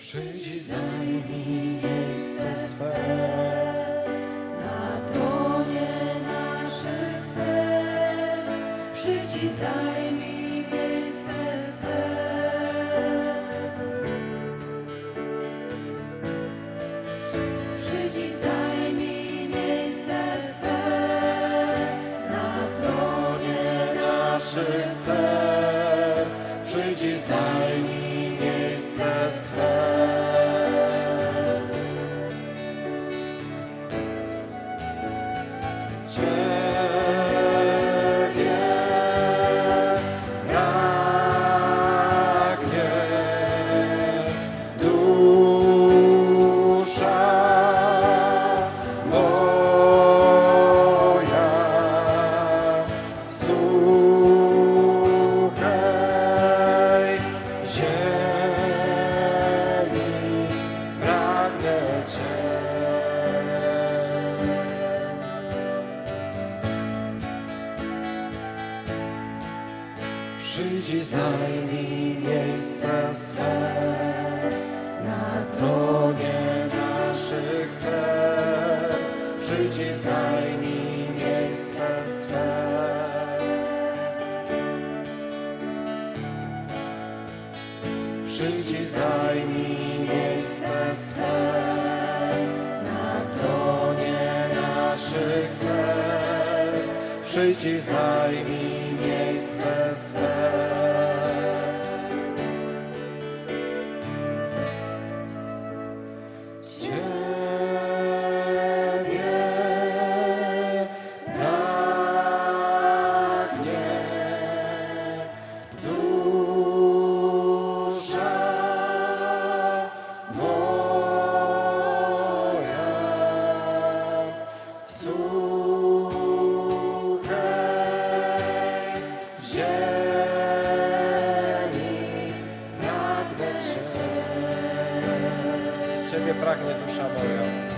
Przyjdź zajmij miejsce swe. Na tronie naszych serc przyjdź zajmij miejsce swe. Przyjdź zajmij miejsce swe na tronie naszych serc. Przyjdź i zajmij Ciebie Przyjdź i zajmij miejsce swe na tronie naszych serc. Przyjdź zajmij miejsce swe. Przyjdź zajmij miejsce swe Przyjdź i zajmij miejsce swe. Ciebie pragnie dusza moja.